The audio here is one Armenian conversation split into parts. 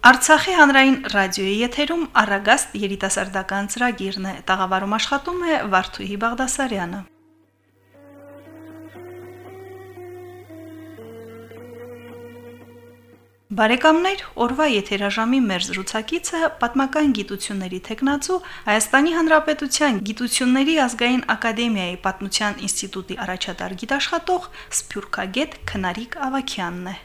Արցախի հանրային ռադիոյի եթերում Արագաստ երիտասարդական ծրագիրն է։ Տաղավարում աշխատում է Վարդուհի Բաղդասարյանը։ Բարեկամներ, օրվա եթերաժամի մեր զրուցակիցը պատմական գիտությունների տեխնացու Հայաստանի Հանրապետության Գիտությունների ազգային ակադեմիայի Պատմության ինստիտուտի առաջատար գիտաշխատող Սփյուռքագետ Քնարիկ Ավակյանն է։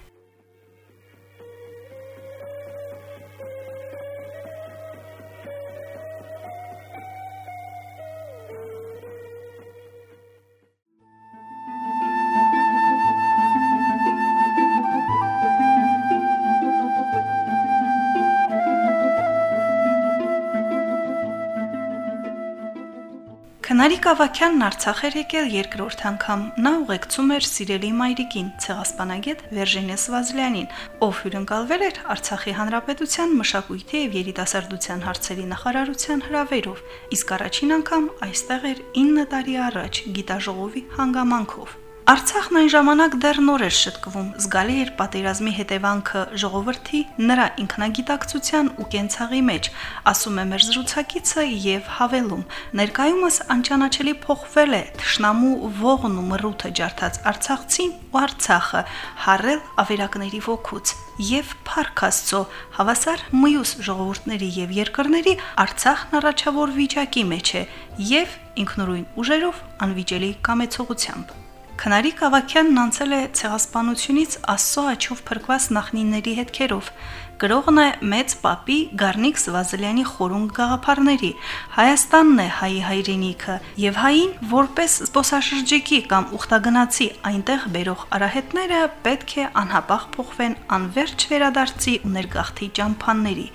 Քնարիկ Ավակյանն Արցախ էր եկել երկրորդ անգամ։ Նա ուղեկցում էր սիրելի մայրիկին, ցեղասպանագետ Վերժինե Սվազլյանին, ով հյուրընկալվել էր Արցախի Հանրապետության մշակույթի եւ երիտասարդության հարցերի նախարարության հրավերով, իսկ առաջին անգամ այստեղ էր 9 տարի առաջ գիտաժողովի հանգամանքով։ Արցախն այն ժամանակ դեռ նոր էր շտկվում, զգալի էր պատերազմի հետևանքը ժողովրդի նրա ինքնագիտակցության ու կենցաղի մեջ, ասում է մեր զրուցակիցը եւ հավելում. ներկայումս անճանաչելի փոխվել է թշնամու ողն ու մռութը ջարդած Արցախցին ու Արցախը, հարել ավերակների ոգուց եւ Փարքաստո հավասար մյուս ժողովուրդների եւ երկրների Արցախն առաջավոր վիճակի մեջ է եւ ինքնուրույն ուժերով անվիճելի կամեցողությամբ Քնարիկ Ավակյանն անցել է ցեղասպանությունից Աստծո աչով փրկված նախնիների հետքերով, Գրողն է մեծ պապի Գառնիկ Սվազելյանի խորուն գաղափարների։ Հայաստանն է հայի հայրենիքը եւ հային որպես զբոսաշրջիկի կամ ուխտագնացի այնտեղ բերող արահետները պետք է անհապաղ փոխվեն անverջ վերադարձի ու ներգաղթի ճամփանների։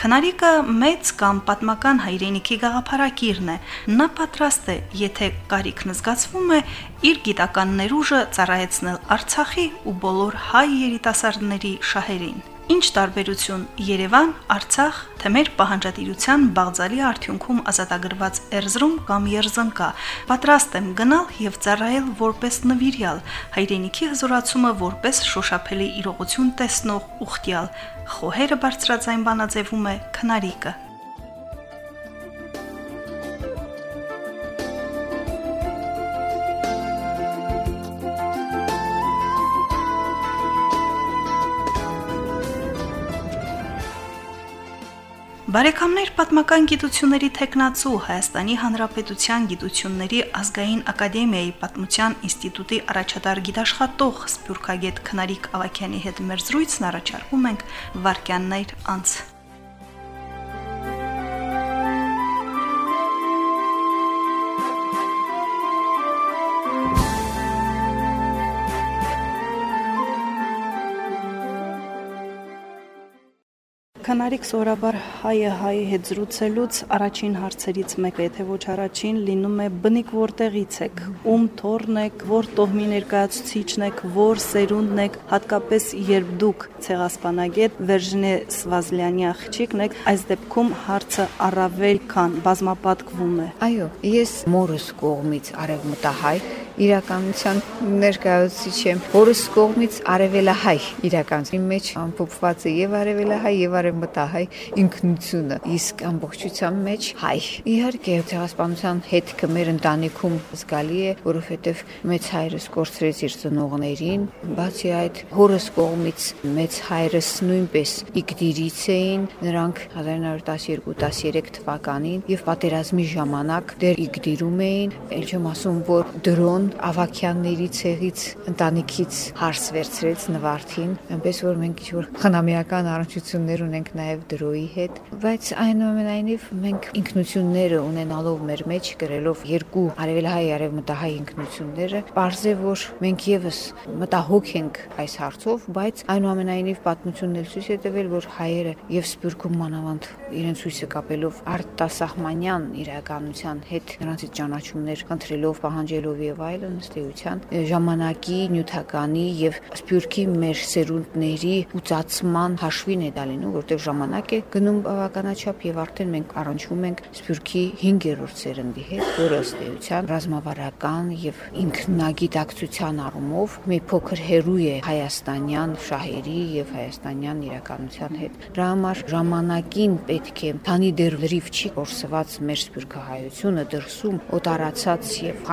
Քնարիկը մեծ կամ պատմական հայրենիքի գաղափարակիրն է։ Նա պատրաստ է, եթե կարիքն զգացվում է, իր գիտական ներուժը ծառայեցնել Արցախի ու բոլոր հայ երիտասարդների շահերին։ Ինչ տարբերություն Երևան, Արցախ, թե մեր պահանջատիրության բաղձալի արդյունքում ազատագրված Էրզրում կամ Երզնկա։ Պատրաստ եմ գնալ եւ ծառայել որպես նվիրյալ, հայրենիքի հզորացումը որպես շոշափելի իրողություն տեսնող ուխտյալ։ Խոհերը բարձրաձայն բանաձևում է քնարիկը։ Բարեկամներ պատմական գիտությունների տեխնացու Հայաստանի Հանրապետության Գիտությունների ազգային ակադեմիայի Պատմության ինստիտուտի առաջատար գիտաշխատող Սփյուռքագետ Քնարիկ Ավակյանի հետ մեր զրույցն առաջարկում ենք Վարքյաններ անց Քանարիկ սովորաբար հայը հայի հետ զրուցելուց առաջին հարցերից մեկը, եթե ոչ առաջին, լինում է բնիկ որտեղից եք, ում թորն եք, որ տոհմի ներկայացուցիչն եք, որ սերունդն եք, հատկապես երբ դուք ցեղասպանագետ Վերժինե Սվազլյանի աղջիկն եք, այս դեպքում հարցը առավել քան բազմապատկվում է։ Այո, ես մորս կողմից արևմտահայ իրականության ներկայացուցիչ եմ։ Որս կողմից արևելահայ իրականության մեջ ամփոփված է եւ արևելահայ եւ արևմտահայ ինքնությունը, իսկ ամբողջության մեջ հայ։ Իհարկե, ցեղասպանության հետքը մեր ընտանիքում զգալի է, որովհետեւ մեծ հայրս կորցրեց իր ծնողներին, բացի այդ հորս կողմից մեծ հայրս նույնպես իգդիրից էին, նրանք 1912-13 թվականին եւ պատերազմի ժամանակ դեր իգդիրում էին, ել չեմ ասում, որ դրոն Ավակյանների ցեղից ընտանիքից հարս վերցրեց Նվարդին, այնպես որ մենք ինչ-որ խնամիական առնչություններ ունենք նաև դրոյի հետ, բայց այնուամենայնիվ մենք ինքնությունները ունենալով մեր մեջ գրելով երկու արևելահայ արևմտահայ ինքնությունները, parze որ մենք եւս մտահոգ ենք այս հարցով, բայց այնուամենայնիվ պատմությունն էլ ցույց է տվել, որ հայերը եւ Սփյուռքում մանավանդ իրենց հույսը կապելով արտասահմանյան իրականության հետ նրանցից ճանաչումներ խնդրելով, պահանջելով եւ այլ այլն ըստ էության ժամանակի նյութականի եւ սփյուռքի մեր սերունդների ուծացման հաշվին է դա լինում, որտեղ ժամանակ է գնում բավականաչափ եւ արդեն մենք առնչվում ենք սփյուռքի 5-րդ սերնդի հետ, որը ըստ էության ռազմավարական եւ ինքնագիտակցության առումով մի փոքր հերու է հայաստանյան շահերի եւ հայաստանյան իրականության հետ։ Դրա համար ժամանակին պետք է, քանի դեռ լրիվ չի կորսված մեր սփյուռքահայությունը դրսում օտարացած եւ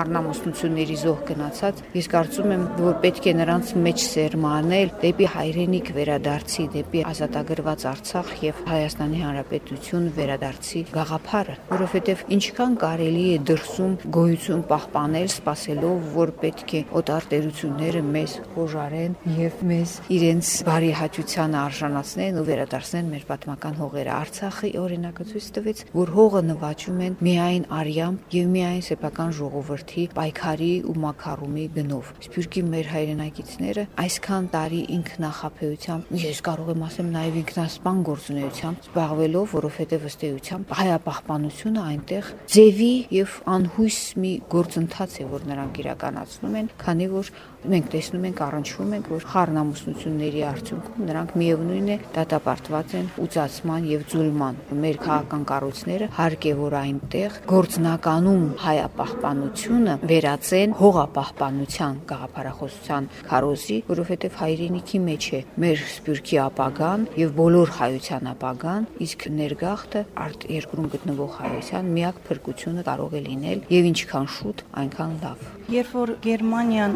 երկրի զոհ գնացած, ես կարծում եմ, որ պետք է նրանց մեջ սերմանել դեպի հայրենիք վերադարձի, դեպի ազատագրված Արցախ եւ Հայաստանի Հանրապետություն վերադարձի գաղափարը, որովհետեւ ինչքան կարելի է դրսում գոյություն պահպանել, սпасելով, որ պետք է օտար տերությունները մեզ խոժարեն եւ մեզ իրենց բարի հաճությանը արժանացնեն ու վերադարձնեն մեր պատմական հողերը։ Արցախի օրինակը ցույց տվեց, որ հողը նվաճում են միայն արյամ եւ միայն սեփական ժողովրդի պայքարի ու մակարումի գնով։ Սփյուռքի մեր հայրենակիցները այսքան տարի ինքնախապեյությամբ, ես կարող եմ ասեմ նաեւ ինքնասպան գործունեությամբ զբաղվելով, որովհետեւ ըստ էությամբ հայապահպանությունը այնտեղ ձևի եւ անհույս մի գործընթաց է, որ նրանք իրականացնում են, քանի որ մենք տեսնում ենք առնչվում ենք, որ խառնամուսնությունների արդյունքում նրանք միևնույն է դատապարտված են ուծացման եւ ձուլման։ Մեր քաղաքական կառույցները հարկ է որ այնտեղ գործնականում հայապահպանությունը վերածեն հողապահպանության գաղափարախոսության քարոզի, որովհետեւ հայրենիքի մեջ է մեր սպյուրքի ապագան եւ բոլոր հայության ապագան, իսկ ներգաղթը արդ երկրում գտնվող հայության միակ փրկությունը կարող է լինել եւ ինչքան շուտ, այնքան լավ։ Երբ որ Գերմանիան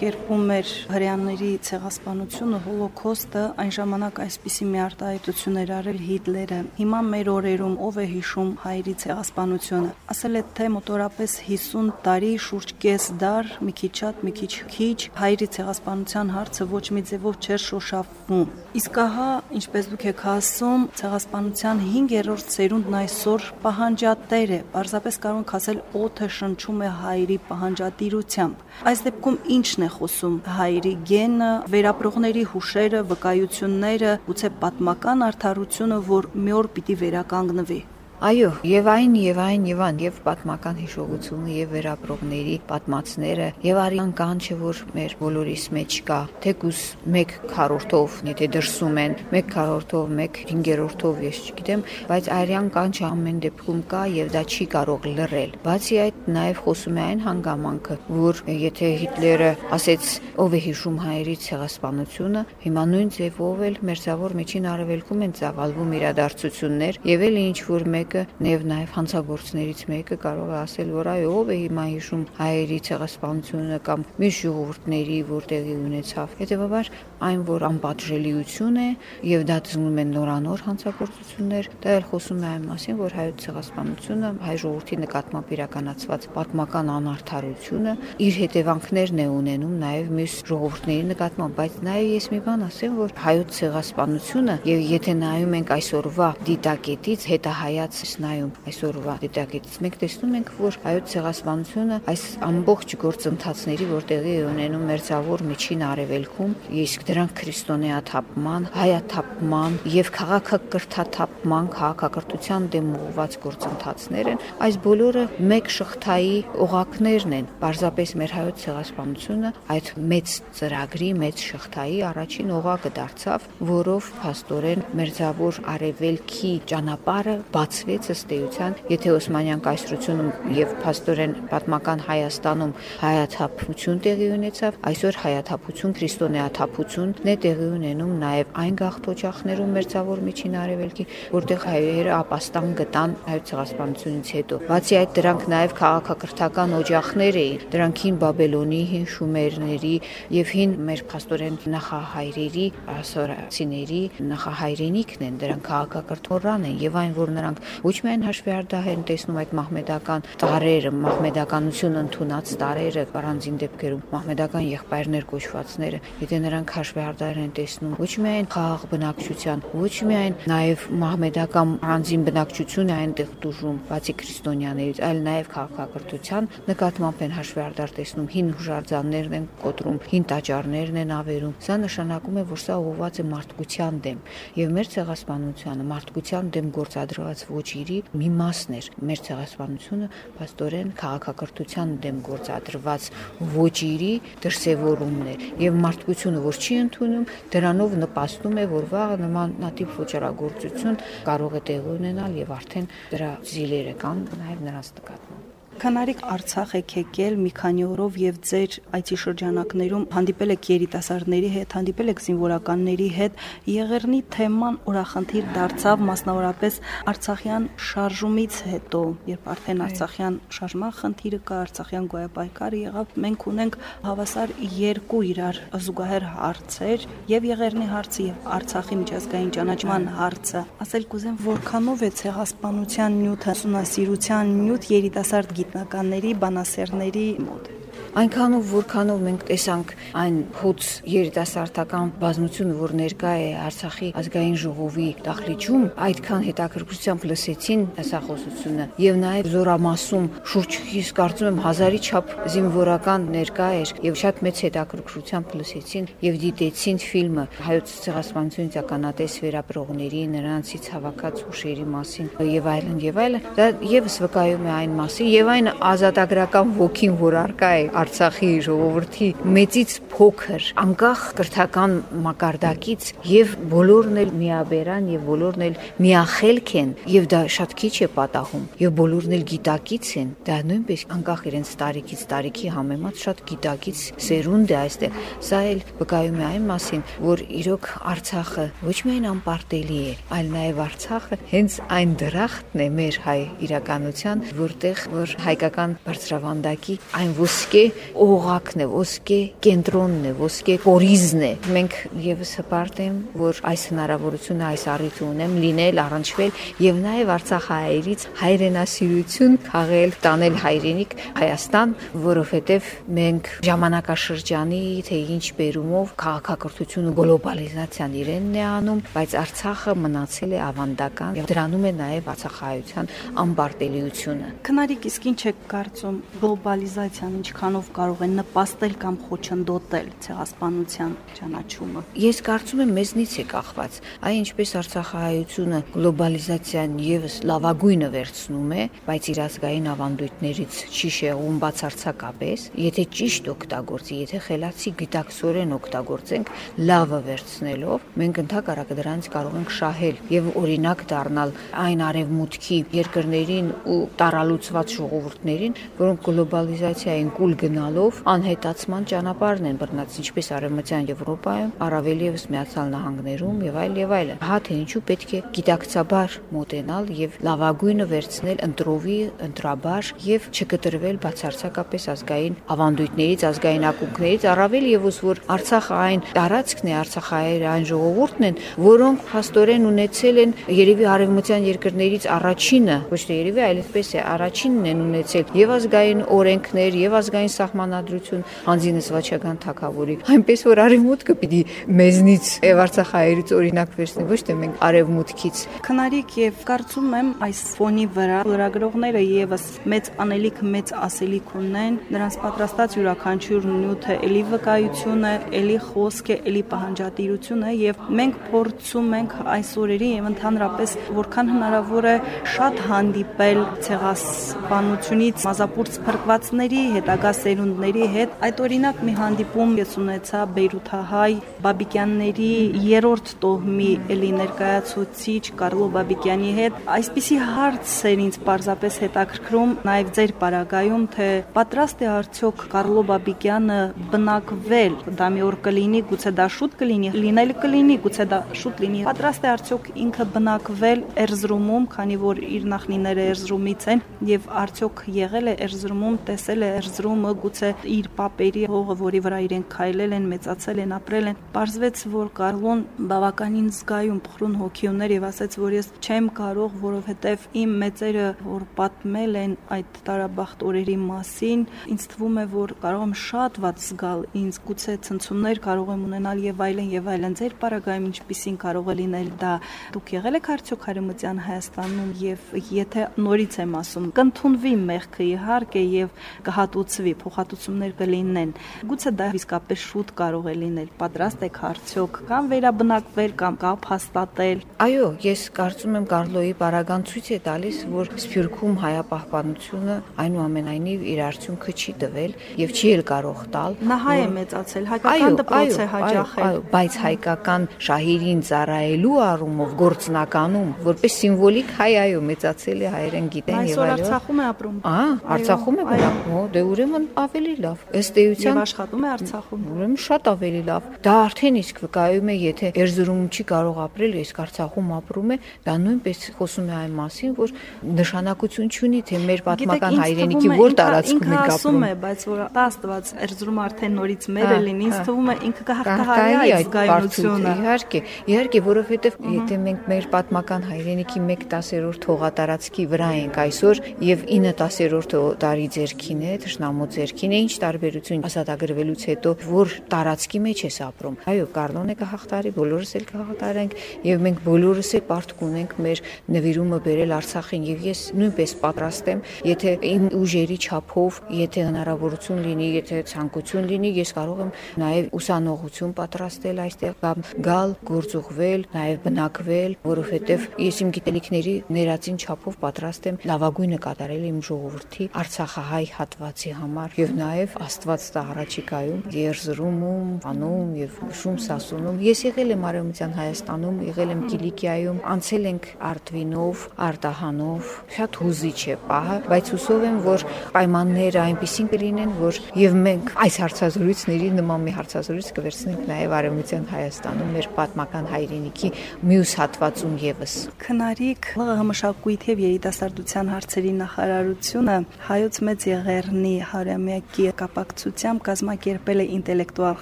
կազմակերպում էր հрьяաների ցեղասպանությունը, հոլոկոստը, այն ժամանակ այսպիսի մի արտահայտություններ արել Հիտլերը։ Հիմա մեր օրերում ով է հիշում հայերի ցեղասպանությունը։ Ասել է թե մոտորապես 50 տարի շուրջ կես դար, մի քիչ շատ, մի քիչ քիչ հայերի ցեղասպանության հարցը ոչ մի ձևով չէր շոշափվում։ Իսկ ահա, ինչպես դուք եք ասում, ցեղասպանության 5-րդ սերունդն այսօր պահանջատեր է, պարզապես կարող ենք ասել օթը շնչում է հայերի պահանջատիրությամբ։ Այս դեպքում ի՞նչն է խոսում հայերի գենը, վերապրողների հուշերը, վկայությունները, գուցե պատմական արդարությունը, որ մի օր պիտի վերականգնվի։ Այո, եւ այն եւ այն եւ այն եւ պատմական հիշողությունը եւ վերապրողների պատմածները եւ արյան կանչը, որ մեր բոլորիս մեջ կա, թեկուս 1 քառորդով, եթե դրսում են 1 քառորդով, 1 5-րդով, ես չգիտեմ, բայց արյան կանչը ամեն դեպքում կա եւ դա չի կարող լռել։ Բացի այդ նաեւ խոսում է այն հանգամանքը, որ եթե Հիտլերը ասեց ով է հիշում հայերի ցեղասպանությունը, հիմա նույն ձևով էլ մերձավոր միջին արևելքում են ծավալվում իրադարձություններ եւ էլ ինչ որ մեկ մեկը եւ նաեւ հանցագործներից մեկը կարող է ասել, որ այո, ով է հիմա հիշում հայերի ցեղասպանությունը կամ մյուս ժողովուրդների, որ տեղի ունեցավ։ Հետևաբար այն, որ անպատժելիություն է եւ դա ծնում են նորանոր հանցագործություններ, դա էլ խոսում է այն մասին, որ հայոց ցեղասպանությունը հայ ժողովրդի նկատմամբ իրականացված պատմական անարդարությունը իր հետևանքներն է ունենում նաեւ մյուս ժողովուրդների նկատմամբ, բայց նաեւ ես մի բան ասեմ, որ հայոց ցեղասպանությունը եւ եթե նայում ենք այսօրվա դիտակետից հետահայաց նայում այսօրվա դիտակետից, մենք տեսնում ենք, որ հայոց ցեղասպանությունը այս ամբողջ գործընթացների, որ տեղի ունենում մերձավոր միջին արևելքում, իսկ դրանք քրիստոնեաթափման, հայաթափման եւ քաղաքակրթաթափման, քաղաքակրթության դեմ ուղղված գործընթացներ են, այս բոլորը մեկ շղթայի օղակներն են։ Պարզապես մեր հայոց ցեղասպանությունը այդ մեծ ծրագրի, մեծ շղթայի առաջին օղակը դարձավ, որով փաստորեն մերձավոր արևելքի ճանապարհը բացվեց բացվեց ըստ էության, եթե Օսմանյան կայսրությունում եւ փաստորեն պատմական Հայաստանում հայաթափություն տեղի ունեցավ, այսօր հայաթափություն, քրիստոնեաթափությունն է տեղի ունենում նաեւ այն գաղթօջախներում մերձավոր միջին արևելքի, որտեղ հայերը ապաստան գտան հայոց ցեղասպանությունից հետո։ Բացի այդ դրանք նաեւ քաղաքակրթական օջախներ էին, դրանք հին Բաբելոնի, հին Շումերների եւ հին մեր փաստորեն նախահայրերի, ասորացիների նախահայրենիքն են, դրանք քաղաքակրթորան են եւ այն որ նրանք ոչ միայն հաշվի արդահ են տեսնում այդ մահմեդական տարերը, մահմեդականություն ընդունած տարերը, առանձին դեպքերում մահմեդական եղբայրներ կոչվածները, եթե նրանք հաշվի արդահ են տեսնում ոչ միայն խաղաղ բնակչության, ոչ միայն նաև մահմեդական առանձին բնակչությունը այնտեղ դժում, բացի քրիստոնյաներից, այլ նաև քաղաքակրթության նկատմամբ են հաշվի արդար տեսնում հին հուժարձաններն են կոտրում, հին տաճարներն են ավերում։ Սա նշանակում է, որ սա ուղղված է մարդկության դեմ եւ մեր ցեղասպանությանը մարդկության դեմ գործադրված ոչ ոչիրի մի մասն էր։ Մեր ցեղասպանությունը աստորեն քաղաքակրթության դեմ գործադրված ոչիրի դրսևորումն է եւ մարդկությունը որ չի ընդունում դրանով նպաստում է որ վաղը նմանատիպ ոչռագործություն կարող է տեղի ունենալ եւ արդեն դրա զիլերը կան նաեւ նրանց նկատմամբ Քանարիկ Արցախ եք եկել մի քանի օրով եւ ձեր IT շրջանակներում հանդիպել եք երիտասարդների հետ, հանդիպել եք զինվորականների հետ, Եղեռնի թեման օրախնդիր դարձավ մասնավորապես Արցախյան շարժումից հետո, երբ արդեն Արցախյան շարժման խնդիրը կա, Արցախյան գոյապայքարը եղավ, մենք ունենք հավասար երկու իրար զուգահեռ հարցեր, եւ Եղեռնի հարցը եւ Արցախի միջազգային ճանաչման հարցը։ Ասել կուզեմ, որքանով է ցեղասպանության նյութը, ուսումնասիրության նյութ երիտասարդ գիտնականների, բանասերների մոտ այնքանով որքանով մենք տեսանք այն հոց երիտասարդական բազմությունը, որ ներկա է Արցախի ազգային ժողովի դախլիճում, այդքան հետաքրքրությամբ լսեցին ասախոսությունը եւ նաեւ զորամասում շուրջ ես կարծում եմ հազարի չափ զինվորական ներկա էր եւ շատ մեծ հետաքրքրությամբ լսեցին եւ դիտեցին ֆիլմը հայոց ցեղասպանությունից ականատես վերապրողների նրանցից հավաքած ուշերի մասին եւ այլն եւ այլն դա եւս վկայում է այն մասին եւ այն ազատագրական ոգին, որ արկա է Արցախի ժողովրդի մեծից փոքր, անկախ կրթական մակարդակից եւ բոլորն էլ միաբերան եւ բոլորն էլ միախելք են եւ դա շատ քիչ է պատահում եւ բոլորն էլ գիտակից են դա նույնպես անկախ իրենց տարիքից տարիքի համեմատ շատ գիտակից սերունդ է այստեղ սա էլ վկայում է այն մասին որ իրոք Արցախը ոչ միայն անպարտելի է այլ նաեւ Արցախը հենց այն դրախտն է մեր հայ իրականության որտեղ որ հայկական բարձրավանդակի այն ոսկե օղակն է, ոսկե կենտրոնն է, ոսկե կորիզն է։ Մենք եւս հպարտ եմ, որ այս հնարավորությունը այս առիթը ունեմ լինել, առնչվել եւ նաեւ Արցախահայերից հայրենասիրություն քաղել, տանել հայրենիք Հայաստան, որովհետեւ մենք ժամանակաշրջանի թե ինչ բերումով քաղաքակրթությունը գլոբալիզացիան իրենն է անում, բայց Արցախը մնացել է ավանդական եւ դրանում է նաեւ Արցախահայության անպարտելիությունը։ Քնարիկ իսկ ինչ է կարծում գլոբալիզացիան ինչքանով բանով կարող են նպաստել կամ խոչընդոտել ցեղասպանության ճանաչումը։ Ես կարծում եմ մեզնից է կախված։ Այ ինչպես Արցախահայությունը գլոբալիզացիան եւս լավագույնը վերցնում է, բայց իր ազգային ավանդույթներից չի շեղում բացարձակապես, եթե ճիշտ օգտագործի, եթե խելացի գիտակցորեն օգտագործենք լավը վերցնելով, մենք ընդհակառակը դրանից կարող ենք շահել եւ օրինակ դառնալ այն արևմուտքի երկրներին ու տարալուծված ժողովուրդներին, որոնք գլոբալիզացիային կուլ գնալով անհետացման ճանապարհն են բռնած ինչպես արևմտյան Եվրոպայում, առավել եւս Միացյալ Նահանգներում եւ այլ եւ այլն։ Հա թե ինչու պետք է գիտակցաբար մոտենալ եւ լավագույնը վերցնել ընտրովի, ընտրաբար եւ չկտրվել բացարձակապես ազգային ավանդույթներից, ազգային ակունքներից, առավել եւս որ Արցախը այն տարածքն է, Արցախայերը այն ժողովուրդն են, որոնք փաստորեն ունեցել են երևի արևմտյան երկրներից առաջինը, ոչ թե երևի, այլ այդպես է, առաջինն են ունեցել եւ ազգային օրենքներ, եւ ազգային սահմանադրություն հանձինս վաչական թակավորի այնպես որ արևմուտքը պիտի մեզնից եւ արցախայերից օրինակ վերցնի ոչ թե մենք արևմուտքից քնարիկ եւ կարծում եմ այս ֆոնի վրա լրագրողները եւս մեծ անելիք մեծ ասելիք ունեն նրանց պատրաստած յուրաքանչյուր նյութը էլի վկայություն է էլի խոսք է էլի պահանջատիրություն է եւ մենք փորձում ենք այս օրերի եւ ընդհանրապես որքան հնարավոր է շատ հանդիպել ցեղասպանությունից մազապուրց փրկվածների հետագա սերունդների հետ։ Այդ օրինակ մի հանդիպում ես ունեցա Բեյրութահայ Բաբիկյանների երրորդ տոհմի էլի ներկայացուցիչ Կարլո Բաբիկյանի հետ։ Այսպիսի հարց էր ինձ պարզապես հետաքրքրում նաև ձեր պարագայում, թե պատրաստ է արդյոք Կարլո Բաբիկյանը բնակվել, դա մի օր կլինի, գուցե դա շուտ կլինի, լինել կլինի, գուցե դա շուտ լինի։ Պատրաստ է արդյոք ինքը բնակվել Էրզրումում, քանի որ իր նախնիները Էրզրումից են, եւ արդյոք եղել է Էրզրումում, տեսել է Էրզրումը գուցե իր papերի հողը, որի վրա իրենք քայլել են, մեծացել են, ապրել են։ Պարզվեց, որ Կարլոն բավականին զգայուն փխրուն հոգիներ եւ ասաց, որ ես չեմ կարող, որովհետեւ իմ մեծերը, որ պատմել են այդ տարաբախտ օրերի մասին, ինձ թվում է, որ կարող եմ շատ ված զգալ, ինձ գուցե ցնցումներ կարող եմ ունենալ եւ այլն եւ այլն։ Ձեր պարագայում ինչպեսին կարող է լինել դա։ Դուք եղել եք արդյոք հարեմության Հայաստանում եւ եթե նորից եմ ասում, կընդունվի մեղքը իհարկե եւ կհատուցվի, փոխհատուցումներ կլինեն։ Գուցե դա իսկապես շուտ կարող է լինել։ Պատրաստ եք արդյոք կամ վերաբնակվել կամ կապ հաստատել։ Այո, ես կարծում եմ Կարլոյի բարագան ցույց է տալիս, որ Սփյուռքում հայապահպանությունը այնուամենայնիվ իր արդյունքը չի տվել եւ չի էլ կարող տալ։ Նա հայ է մեծացել, հայկական դպրոց է հաճախել։ Այո, բայց հայկական շահերին ծառայելու առումով գործնականում որպես սիմվոլիկ հայ այո մեծացել է հայերեն գիտեն եւ այլն։ Այսօր Արցախում է ապրում։ Ահա, Արցախում է ապրում, դե ուրեմն ավելի լավ։ Ըստ էության եւ աշխատում է Արցախում։ Ուրեմն շատ ավելի լավ։ Դա արդեն իսկ վկայում է, եթե Էրզրումում չի կարող ապրել, իսկ Արցախում ապրում է, դա նույնպես խոսում է այն մասին, որ նշանակություն չունի, թե մեր պատմական հայրենիքի որ տարածքում ենք ապրում։ Ինքը ասում է, բայց որ աստված Էրզրում արդեն նորից մեր է լինի, ինձ թվում է ինքը կհաղթահարի այդ զգայունությունը։ Իհարկե, իհարկե, որովհետև եթե մենք մեր պատմական հայրենիքի 1/10-րդ հողատարածքի վրա ենք այսօր եւ 9/10-րդ տարի ձերքին է, ճշնամու ձերքին է, ինչ տարբերություն ազատագրվելուց հետո որ տարածքի մեջ ես ապրում։ Այո, Կարլոնը կհաղթարի, բոլորս էլ կհաղթարենք եւ մենք բոլորս էլ պարտք ունենք մեր նվիրումը բերել Արցախին եւ ես նույնպես պատրաստ եմ, եթե իմ ուժերի չափով, եթե հնարավորություն լինի, եթե ցանկություն լինի, ես կարող եմ նաեւ ուսանողություն պատրաստել այստեղ կամ գալ, գործուղվել, նաեւ բնակվել, որովհետեւ ես իմ գիտելիքների ներածին չափով պատրաստ եմ լավագույնը կատարել իմ ժողովրդի Արցախահայ հատվածի համար համար եւ նաեւ Աստված տա առաջիկայում Երզրումում, Անում եւ Շումս ասունում։ Ես եղել եմ Արևմտյան Հայաստանում, եղել եմ Կիլիկիայում, անցել ենք Արտվինով, Արտահանով։ Շատ հուզիչ է պահը, բայց հուսով եմ, որ պայմանները այնպեսին կլինեն, որ եւ մենք այս հարցազրույցների նման մի հարցազրույց կվերցնենք նաեւ Արևմտյան Հայաստանում մեր պատմական հայրենիքի մյուս հատվածում եւս։ Քնարիկ ԼՂՀ մշակույթի եւ երիտասարդության հարցերի նախարարությունը հայոց մեծ եղեռնի 100 տարամյակի կապակցությամբ կազմակերպել է ինտելեկտուալ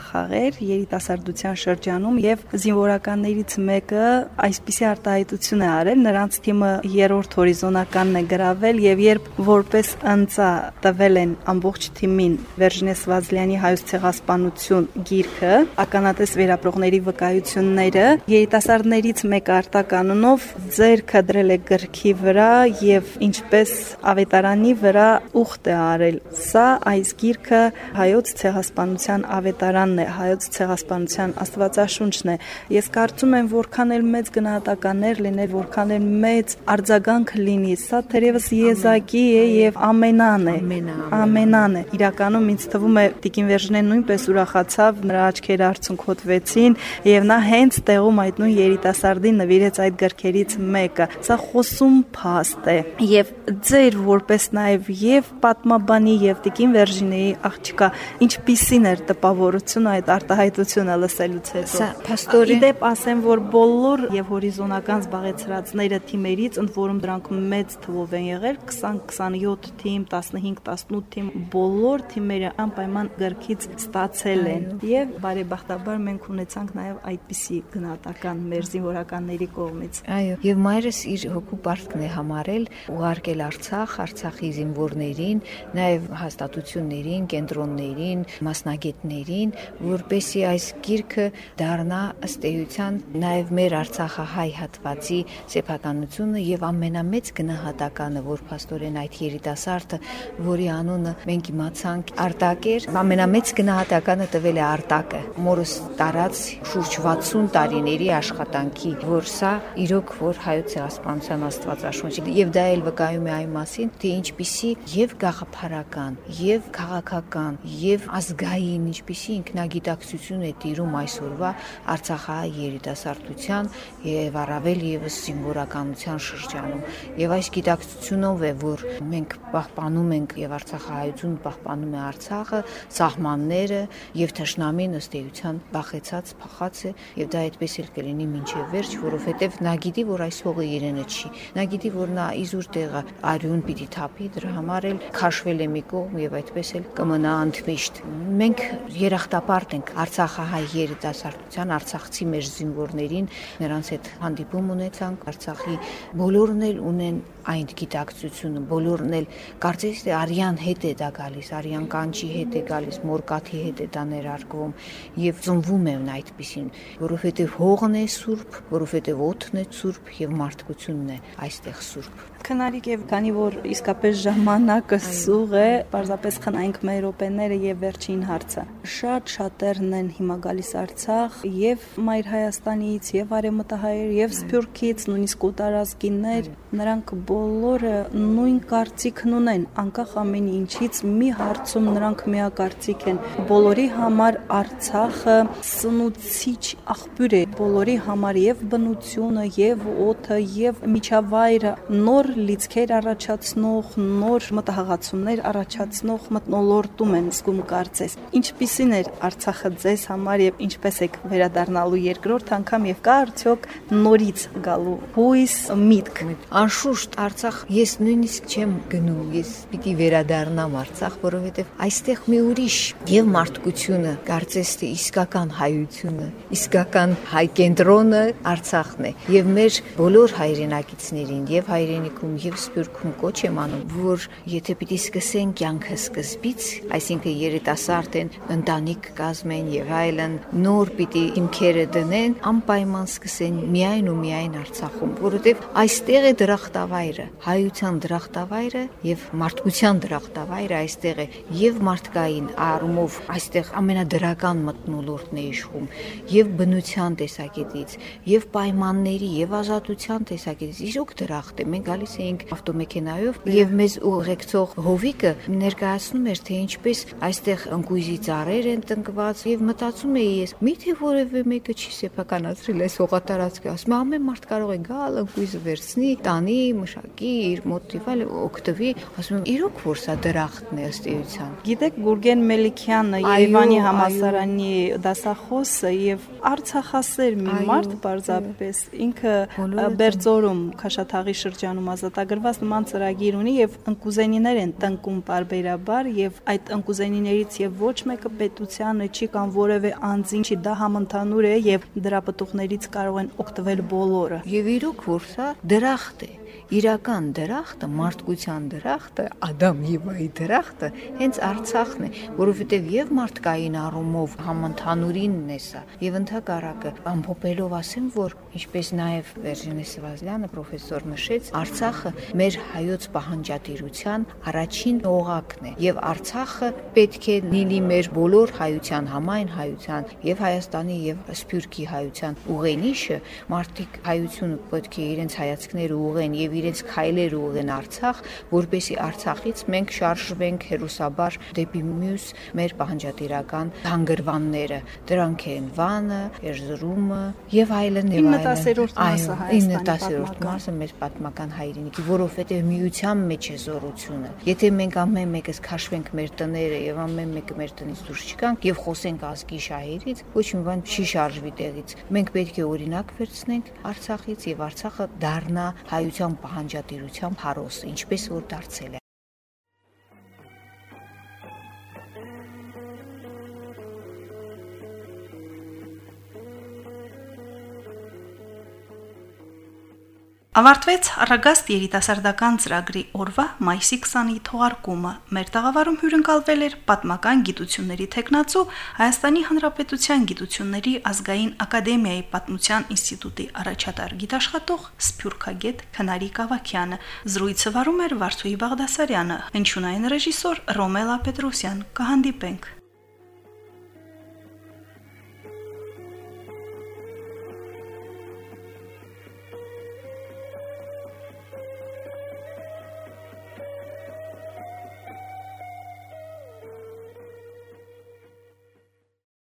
խաղեր երիտասարդության շրջանում եւ զինվորականներից մեկը այսպիսի արտահայտություն է արել, նրանց թիմը երրորդ հորիզոնականն է գրավել եւ երբ որպես ընծա տվել են ամբողջ թիմին Վերժնես Վազլյանի հայոց ցեղասպանություն գիրքը, ականատես վերապրողների վկայությունները, երիտասարդներից մեկ արտակ անունով ձերքը դրել է գրքի վրա եւ ինչպես ավետարանի վրա ուխտ է արել։ Սա այս գիրքը հայոց ցեղասպանության ավետարանն է հայոց ցեղասպանության աստվածաշունչն է ես կարծում եմ որքան էլ մեծ գնահատականներ լիներ որքան էլ մեծ արձագանք լինի սա թերևս եզակի է եւ ամենան է ամենան է իրականում ինձ թվում է Տիկին Վերժնեն նույնպես ուրախացավ նրա աչքերը արցունքոտվեցին եւ նա հենց տեղում այդ նույն երիտասարդին նվիրեց այդ գրքերից մեկը սա խոսում փաստ է եւ ձեր որպես նաեւ եւ պատմաբանի եւ Տիկին Վերժինեի աղջիկա ինչպիսին էր տպավորությունը այդ արտահայտությունը լսելուց հետո սա փաստորեն դեպ ասեմ որ բոլոր եւ հորիզոնական զբաղեցրածները թիմերից ընդ որում դրանք մեծ թվով են եղել 20-27 թիմ 15-18 թիմ բոլոր թիմերը անպայման գրքից ստացել են եւ բարեբախտաբար մենք ունեցանք նաեւ այդպիսի գնահատական մեր զինվորականների կողմից այո եւ մայրս իր հոգու պարտքն է համարել ուղարկել Արցախ Արցախի զինվորներին նաեւ հաստատություններին կենտրոններին մասնագետներին որպեսի այս գիրքը դառնա ըստ էության նաեւ մեր Արցախահայ հատվածի սեփականությունը եւ ամենամեծ գնահատականը որ փաստորեն այդ երիտասարդը որի անունը մենք իմացանք Արտակ էր ամենամեծ գնահատականը տվել է Արտակը մորս տարած շուրջ 60 տարիների աշխատանքի որ սա իրոք որ հայոց ցեղասպանության աստվածաշունչի եւ դա էլ վկայում է այն մասին թե ինչպիսի եւ գաղափարական եւ քաղաքական եւ ազգային ինչպիսի ինքնագիտակցություն է տիրում այսօրվա Արցախահայ երիտասարդության եւ առավել եւս զինվորականության շրջանում եւ այս գիտակցությունով է որ մենք պահպանում ենք եւ Արցախահայություն պահպանում է Արցախը սահմանները եւ թշնամին ըստ էության բախեցած փախած է եւ դա այդպես էլ կլինի ոչ վերջ որովհետեւ նա գիտի որ այս հողը իրենը չի նա գիտի որ նա իզուր տեղը արյուն պիտի թափի դրա համար էլ քաշվել է մի կողմ եւ այդպես էլ կմնա ընդմիշտ մենք երախտապարտ ենք արցախահայ երիտասարդության արցախցի մեր զինվորներին նրանց հետ հանդիպում ունեցանք արցախի բոլորն էլ ունեն այն գիտակցությունը բոլորն էլ կարծես թե արյան հետ է դա գալիս արյան կանչի հետ է գալիս մորկաթի հետ է դա ներարկվում եւ ծնվում են այդպեսին որովհետեւ հողն է սուրբ որովհետեւ օդն է սուրբ եւ մարդկությունն է այստեղ սուրբ քնարիկ եւ քանի որ իսկապես ժամանակը սուղ է, պարզապես խնայինք մեր րոպեները եւ վերջին հարցը։ Շատ շատերն են հիմա գալիս Արցախ եւ Մայր Հայաստանից եւ Արեմտահայեր եւ Սփյուռքից, նույնիսկ կոտարազգիններ, նրանք բոլորը նույն կարծիքն ունեն, անկախ ամեն ինչից մի հարցում նրանք միակարծիք են։ Բոլորի համար Արցախը սնուցիչ աղբյուր է, բոլորի համար եւ բնությունը, եւ օդը, եւ միջավայրը նոր լիցքեր առաջացնող, նոր մտահղացումներ առաջացնող մտնոլորտում են զգում կարծես։ Ինչպիսին էր Արցախը ձեզ համար եւ ինչպես եք վերադառնալու երկրորդ անգամ եւ կա արդյոք նորից գալու հույս, միտք։ Անշուշտ Արցախ ես նույնիսկ չեմ գնում, ես պիտի վերադառնամ Արցախ, որովհետեւ այստեղ մի ուրիշ եւ մարդկությունը, կարծես թե իսկական հայությունը, իսկական հայ կենտրոնը Արցախն է եւ մեր բոլոր հայրենակիցներին եւ հայրենիքում եւ Սփյուռքում կոչ եմ անում, որ եթե պիտի սկսեն կյանքը սկզբից, այսինքն երիտասարդ են, ընտանիք կազմեն եւ այլն, նոր պիտի հիմքերը դնեն, անպայման սկսեն միայն ու միայն Արցախում, որովհետեւ այստեղ է դրախտավայրը, հայության դրախտավայրը եւ մարդկության դրախտավայրը այստեղ է եւ մարդկային առումով այստեղ ամենադրական մտնոլորտն է իշխում եւ բնության տեսակետից եւ պայմանների եւ ազատության տեսակետից իրոք դրախտ է մենք գալիս էինք ավտոմեքենայով եւ մեզ ուղեկցող հովիկը ներկայացնում էր թե ինչպես այստեղ ընկույզի ծառեր են տնկված եւ մտածում էի ես միթե որևէ մեկը չի սեփականացրել այս հողատարածքը ասում ամեն մարդ կարող է գալ ընկույզը վերցնի տանի մշակի իր մոտիվալ օգտվի ասում եմ իրոք որ սա դրախտն է ըստ էության գիտեք Գուրգեն Մելիքյանը Երևանի համասարանի դասախոսը եւ արցախասեր մի մարդ պարզապես ինքը Բերձորում Քաշաթաղի շրջանում ազատագրված նման ծրագիր ունի եւ ընկուզենիներ են տնկում բարբերաբար եւ այդ ընկուզենիներից եւ ոչ մեկը պետությանը չի կամ որևէ անձին չի դա համընդհանուր է եւ դրա պտուղներից կարող են օգտվել բոլորը եւ իրոք որ սա դրախտ է իրական դրախտը, մարդկության դրախտը, Ադամ Եվայի դրախտը հենց Արցախն է, որովհետև եւ մարդկային առումով համընդհանուրինն է սա, եւ ընդհակառակը ամփոփելով ասեմ, որ ինչպես նաեւ Վերժինե Սվազյանը պրոֆեսոր նշեց, Արցախը մեր հայոց պահանջատիրության առաջին օղակն է եւ Արցախը պետք է լինի մեր բոլոր հայության, համայն հայության եւ Հայաստանի եւ Սփյուռքի հայության ուղենիշը, մարդիկ հայությունը պետք է իրենց հայացքները ուղեն եւ իրենց քայլերը ուղեն Արցախ, որբեսի Արցախից մենք շարժվենք հերոսաբար դեպի մյուս մեր պահանջատիրական հանգրվանները։ Դրանք են Վանը, Էրզրումը եւ այլն եւ այլն։ 10-րդ մասը Հայաստանի 10-րդ մասը մեր պատմական հայրենիքի, որովհետեւ միության մեջ է զորությունը։ Եթե մենք ամեն մեկս քաշվենք մեր տները եւ ամեն մեկը մեր տնից դուրս չգանք եւ խոսենք ազգի շահերից, ոչ մի բան չի շարժվի տեղից։ Մենք պետք է օրինակ վերցնենք Արցախից եւ Արցախը դառնա հայության պահանջատիրության հարոս, ինչպես որ դարձել է Ավարտվեց Արագաստ երիտասարդական ծրագրի օրվա մայիսի 20-ի թողարկումը։ Մեր տաղավարում հյուրընկալվել էր պատմական գիտությունների տեխնացու Հայաստանի Հանրապետության Գիտությունների ազգային ակադեմիայի Պատմության ինստիտուտի առաջատար գիտաշխատող Սփյուռքագետ Քնարիկ Ավակյանը։ Զրույցը վարում էր Վարդուհի Բաղդասարյանը, հնչյունային ռեժիսոր Ռոմելա Պետրոսյան։ Կհանդիպենք